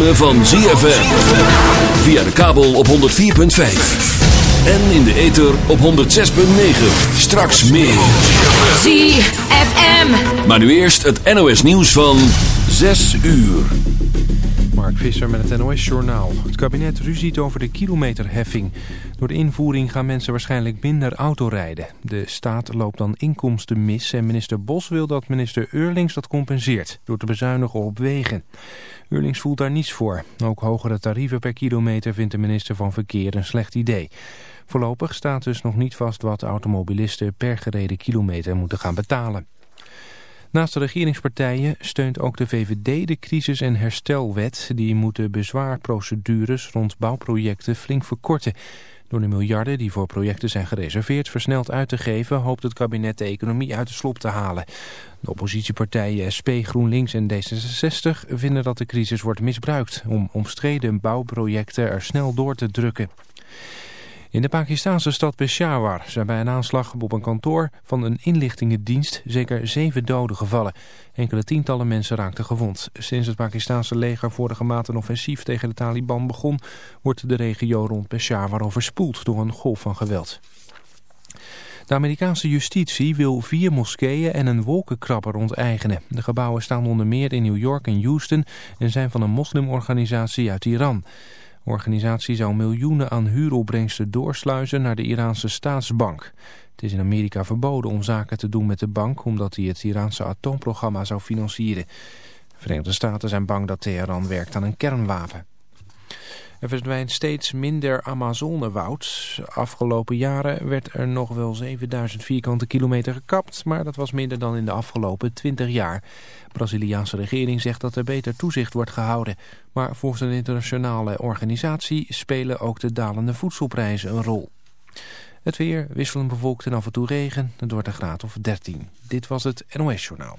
ritme van ZFM. Via de kabel op 104.5. En in de ether op 106.9. Straks meer. ZFM. Maar nu eerst het NOS nieuws van 6 uur. Mark Visser met het NOS Journaal. Het kabinet ruziet over de kilometerheffing. Door de invoering gaan mensen waarschijnlijk minder autorijden. De staat loopt dan inkomsten mis en minister Bos wil dat minister Eurlings dat compenseert... door te bezuinigen op wegen. Eurlings voelt daar niets voor. Ook hogere tarieven per kilometer vindt de minister van Verkeer een slecht idee. Voorlopig staat dus nog niet vast wat automobilisten per gereden kilometer moeten gaan betalen. Naast de regeringspartijen steunt ook de VVD de crisis- en herstelwet. Die moet de bezwaarprocedures rond bouwprojecten flink verkorten. Door de miljarden die voor projecten zijn gereserveerd versneld uit te geven... hoopt het kabinet de economie uit de slop te halen. De oppositiepartijen SP, GroenLinks en D66 vinden dat de crisis wordt misbruikt... om omstreden bouwprojecten er snel door te drukken. In de Pakistanse stad Peshawar zijn bij een aanslag op een kantoor van een inlichtingendienst zeker zeven doden gevallen. Enkele tientallen mensen raakten gewond. Sinds het Pakistanse leger vorige maand een offensief tegen de Taliban begon, wordt de regio rond Peshawar overspoeld door een golf van geweld. De Amerikaanse justitie wil vier moskeeën en een wolkenkrabber onteigenen. De gebouwen staan onder meer in New York en Houston en zijn van een moslimorganisatie uit Iran. Organisatie zou miljoenen aan huuropbrengsten doorsluizen naar de Iraanse staatsbank. Het is in Amerika verboden om zaken te doen met de bank omdat hij het Iraanse atoomprogramma zou financieren. De Verenigde Staten zijn bang dat Teheran werkt aan een kernwapen. Er verdwijnt steeds minder Amazonewoud. Afgelopen jaren werd er nog wel 7000 vierkante kilometer gekapt, maar dat was minder dan in de afgelopen 20 jaar. De Braziliaanse regering zegt dat er beter toezicht wordt gehouden. Maar volgens een internationale organisatie spelen ook de dalende voedselprijzen een rol. Het weer wisselend bewolkt en af en toe regen. Het wordt een graad of 13. Dit was het NOS Journaal.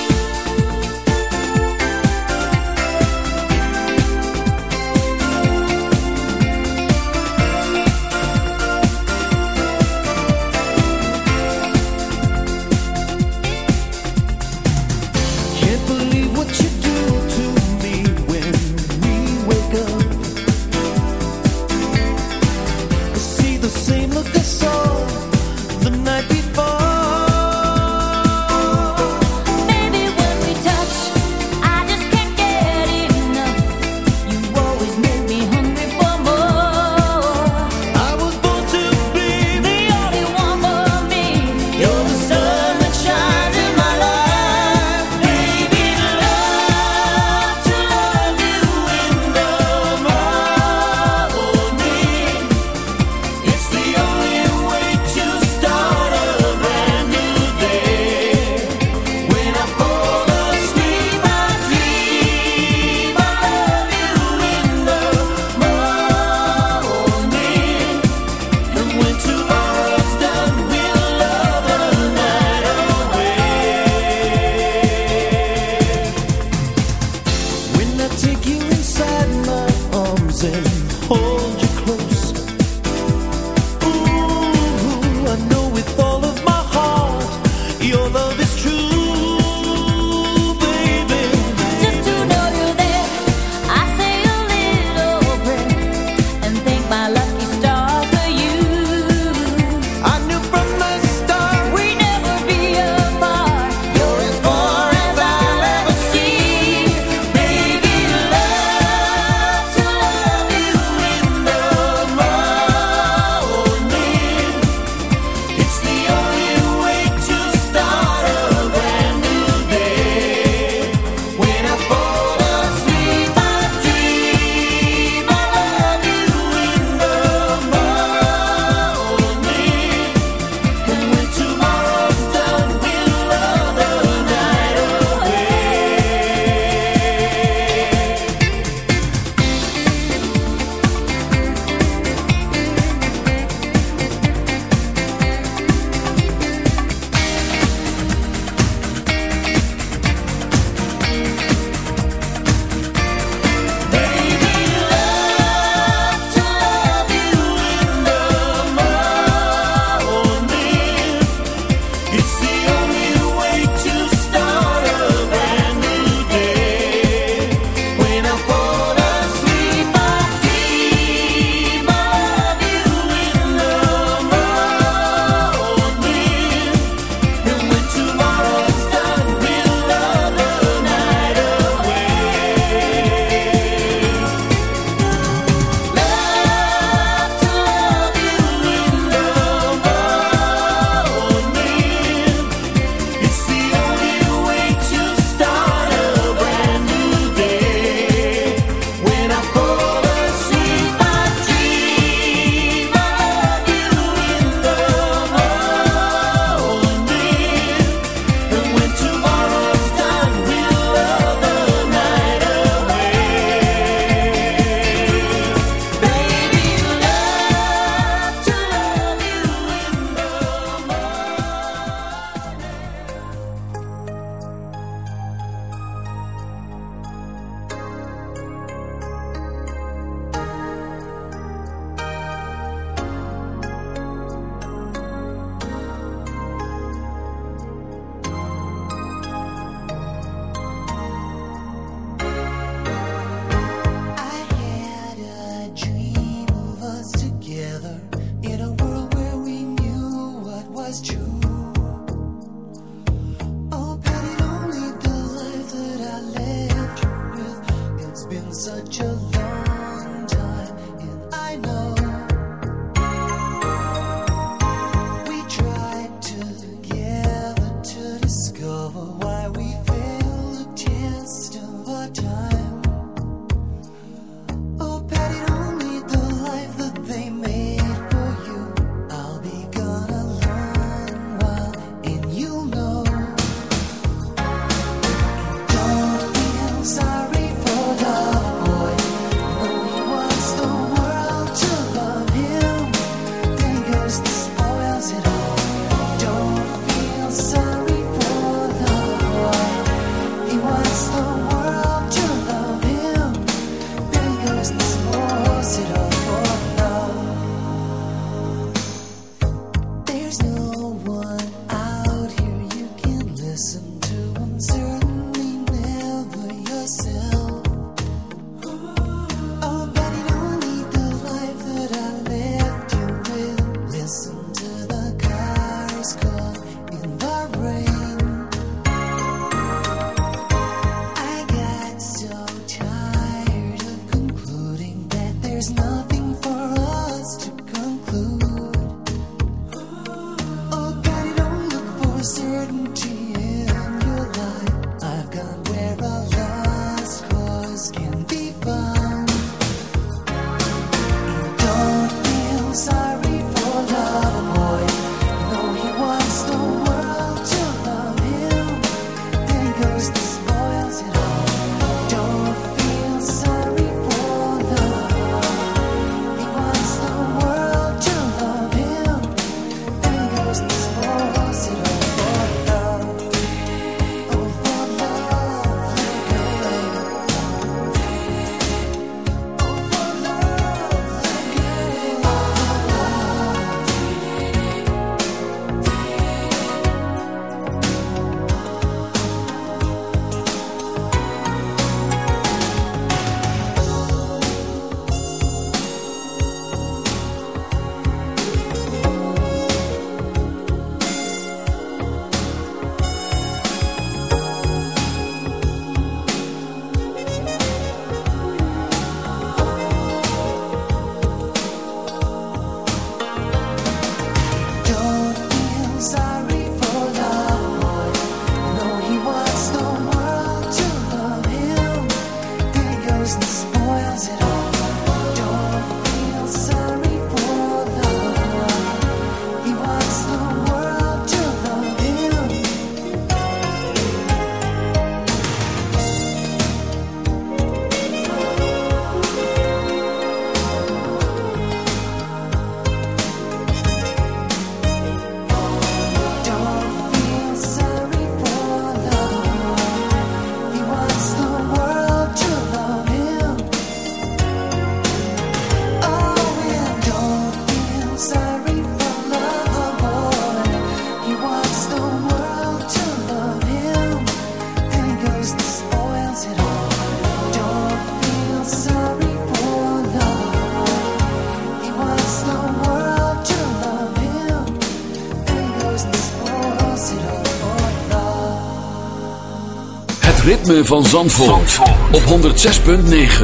Van Zandvoort, op 106.9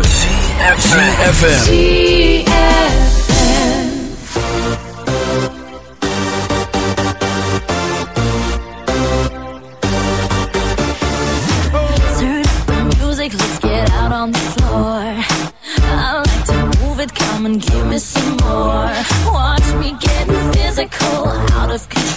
CFFM come and give me some more. Watch me getting physical, out of control.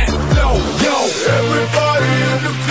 Everybody in the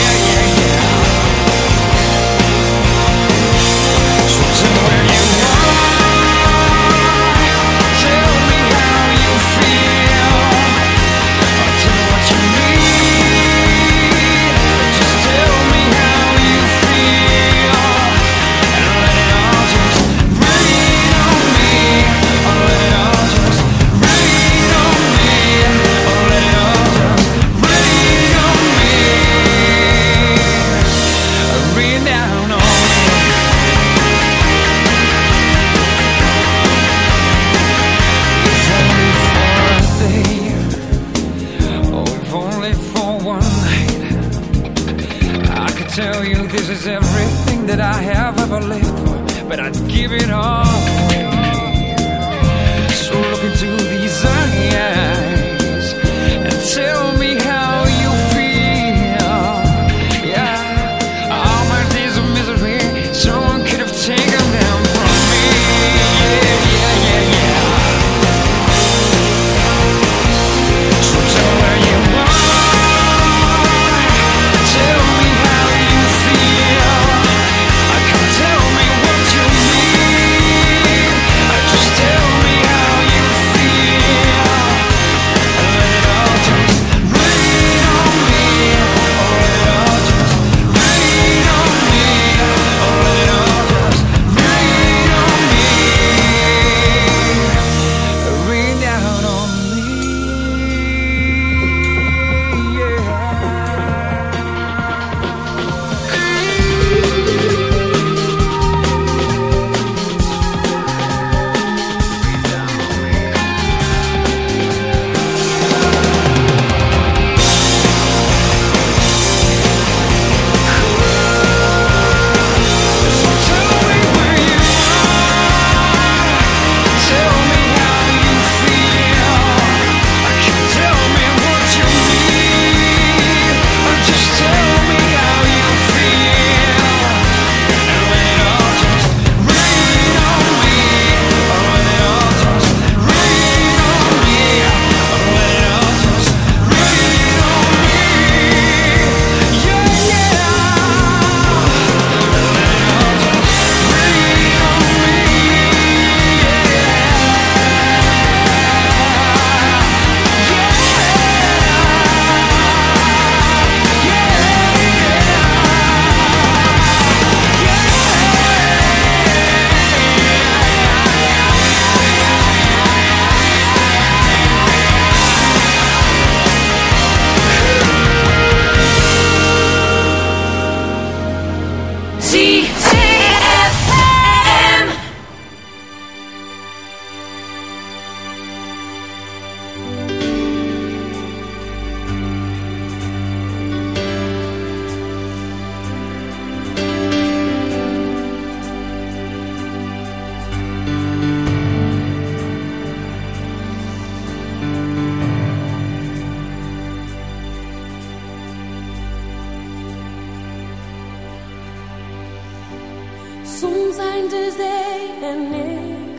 that I have ever lived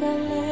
kale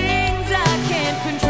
things I can't control.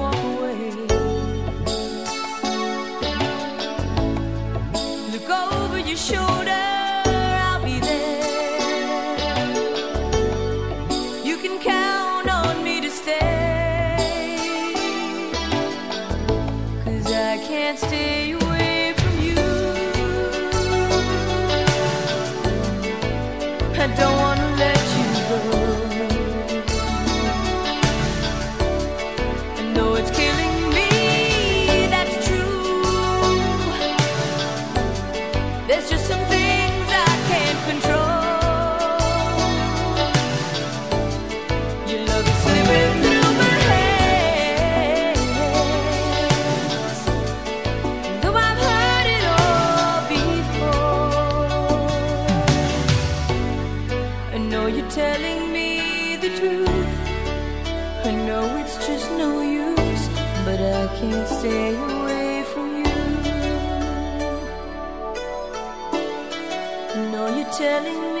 can't stay away from you. No, you're telling me.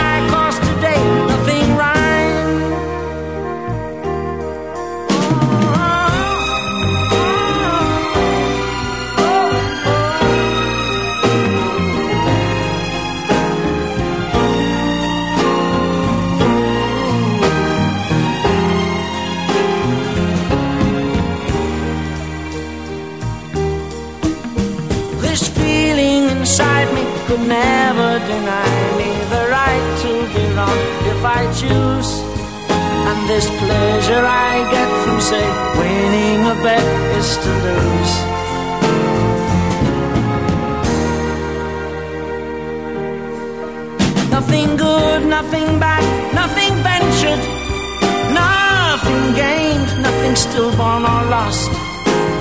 never deny me the right to be wrong if I choose. And this pleasure I get from, say, winning a bet is to lose. Nothing good, nothing bad, nothing ventured, nothing gained, nothing stillborn or lost.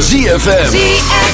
ZFM. ZFM.